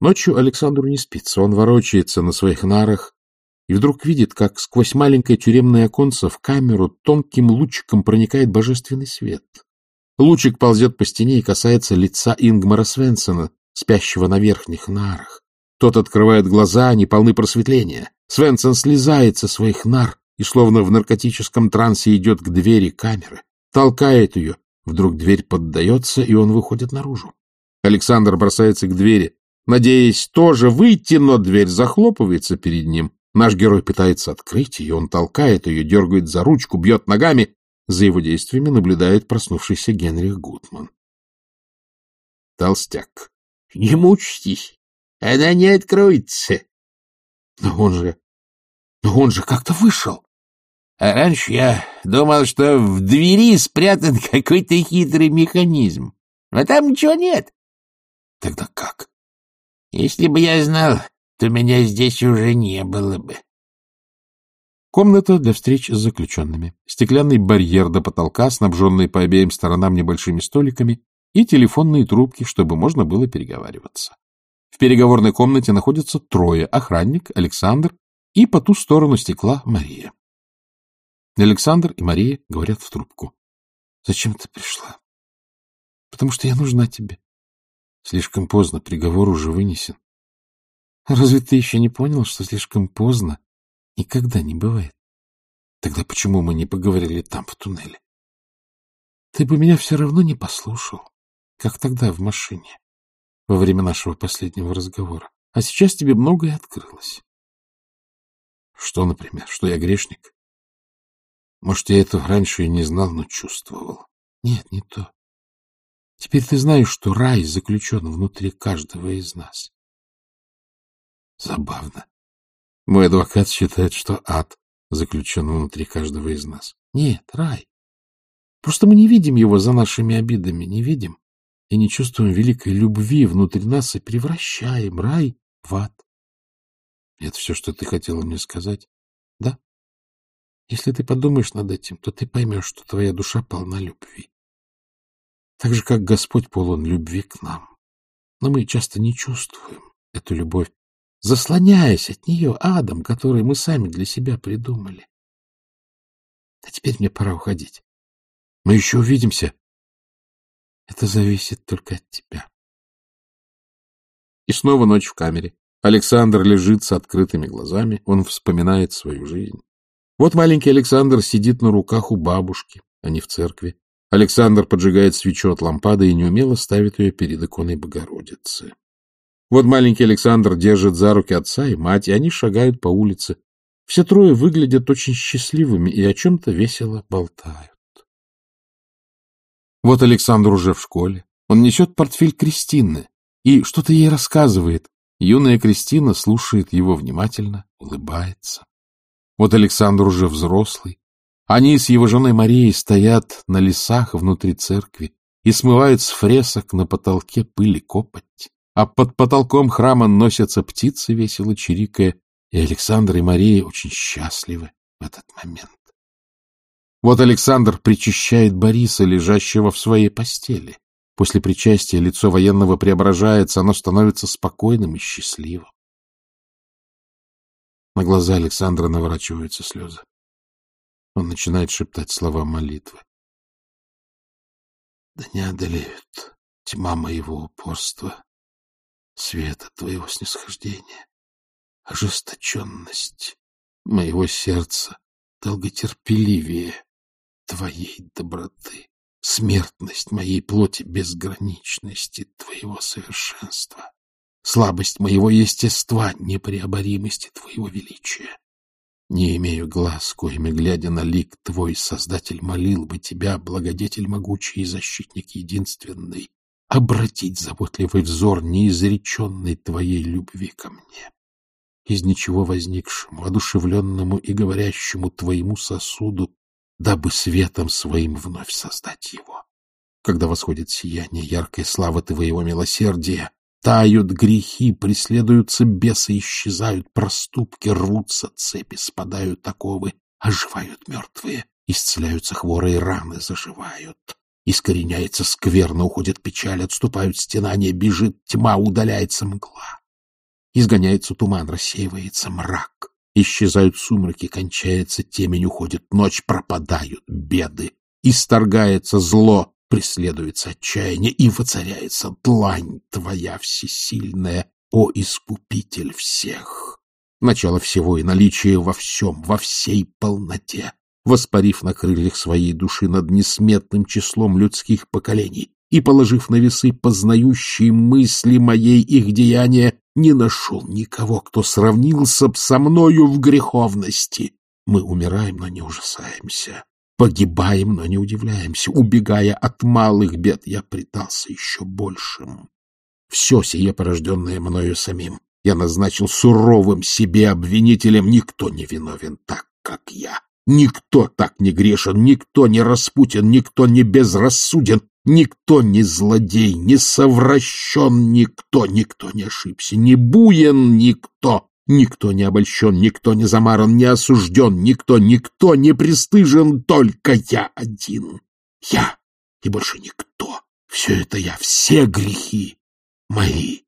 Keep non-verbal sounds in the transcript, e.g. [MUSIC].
Ночью Александру не спится, он ворочается на своих нарах и вдруг видит, как сквозь маленькое тюремное оконце в камеру тонким лучиком проникает божественный свет. Лучик ползет по стене и касается лица Ингмара Свенсона, спящего на верхних нарах. Тот открывает глаза, они полны просветления. Свенсон слезает со своих нар и, словно в наркотическом трансе, идет к двери камеры, толкает ее. Вдруг дверь поддается, и он выходит наружу. Александр бросается к двери, надеясь тоже выйти, но дверь захлопывается перед ним. Наш герой пытается открыть ее, он толкает ее, дергает за ручку, бьет ногами. За его действиями наблюдает проснувшийся Генрих Гутман. Толстяк. — Не мучьтесь, она не откроется. — Но он же... Но он же как-то вышел. — А раньше я думал, что в двери спрятан [LAUGHS] какой-то хитрый механизм. Но там ничего нет. — Тогда Если бы я знал, то меня здесь уже не было бы. Комната для встреч с заключенными, стеклянный барьер до потолка, снабженный по обеим сторонам небольшими столиками, и телефонные трубки, чтобы можно было переговариваться. В переговорной комнате находятся трое — охранник, Александр и по ту сторону стекла Мария. Александр и Мария говорят в трубку. — Зачем ты пришла? — Потому что я нужна тебе. Слишком поздно, приговор уже вынесен. Разве ты еще не понял, что слишком поздно никогда не бывает? Тогда почему мы не поговорили там, в туннеле? Ты бы меня все равно не послушал, как тогда в машине, во время нашего последнего разговора. А сейчас тебе многое открылось. Что, например, что я грешник? Может, я этого раньше и не знал, но чувствовал. Нет, не то. Теперь ты знаешь, что рай заключен внутри каждого из нас. Забавно. Мой адвокат считает, что ад заключен внутри каждого из нас. Нет, рай. Просто мы не видим его за нашими обидами, не видим и не чувствуем великой любви внутри нас и превращаем рай в ад. Это все, что ты хотела мне сказать? Да? Если ты подумаешь над этим, то ты поймешь, что твоя душа полна любви. Так же, как Господь полон любви к нам. Но мы часто не чувствуем эту любовь, заслоняясь от нее адом, который мы сами для себя придумали. А теперь мне пора уходить. Мы еще увидимся. Это зависит только от тебя. И снова ночь в камере. Александр лежит с открытыми глазами. Он вспоминает свою жизнь. Вот маленький Александр сидит на руках у бабушки, а не в церкви. Александр поджигает свечу от лампады и неумело ставит ее перед иконой Богородицы. Вот маленький Александр держит за руки отца и мать, и они шагают по улице. Все трое выглядят очень счастливыми и о чем-то весело болтают. Вот Александр уже в школе. Он несет портфель Кристины и что-то ей рассказывает. Юная Кристина слушает его внимательно, улыбается. Вот Александр уже взрослый. Они с его женой Марией стоят на лесах внутри церкви и смывают с фресок на потолке пыль и копоть а под потолком храма носятся птицы, весело чирикая, и Александр и Мария очень счастливы в этот момент. Вот Александр причащает Бориса, лежащего в своей постели. После причастия лицо военного преображается, оно становится спокойным и счастливым. На глаза Александра наворачиваются слезы. Он начинает шептать слова молитвы. Да не одолеют тьма моего упорства света твоего снисхождения, ожесточенность моего сердца долготерпеливее твоей доброты, смертность моей плоти безграничности твоего совершенства, слабость моего естества непреоборимости твоего величия. Не имею глаз, коими, глядя на лик твой, Создатель молил бы тебя, благодетель могучий и защитник единственный, обратить заботливый взор неизреченной твоей любви ко мне. Из ничего возникшему, одушевленному и говорящему твоему сосуду, дабы светом своим вновь создать его. Когда восходит сияние яркой славы твоего милосердия, тают грехи, преследуются бесы, исчезают проступки, рвутся цепи, спадают оковы, оживают мертвые, исцеляются хворые раны, заживают. Искореняется скверно, уходит печаль, отступают стенания, бежит тьма, удаляется мгла. Изгоняется туман, рассеивается мрак. Исчезают сумраки, кончается темень, уходит ночь, пропадают беды. Исторгается зло, преследуется отчаяние, и воцаряется длань твоя всесильная, о искупитель всех. Начало всего и наличие во всем, во всей полноте, воспарив на крыльях своей души над несметным числом людских поколений и, положив на весы познающие мысли моей их деяния, не нашел никого, кто сравнился б со мною в греховности. Мы умираем, но не ужасаемся. Погибаем, но не удивляемся. Убегая от малых бед, я предался еще большим. Все сие, порожденное мною самим, я назначил суровым себе обвинителем. Никто не виновен так, как я. Никто так не грешен, никто не распутен, никто не безрассуден, никто не злодей, не совращен никто, никто не ошибся, не буен никто, никто не обольщен, никто не замаран, не осужден, никто, никто не пристыжен, только я один. Я и больше никто. Все это я, все грехи мои.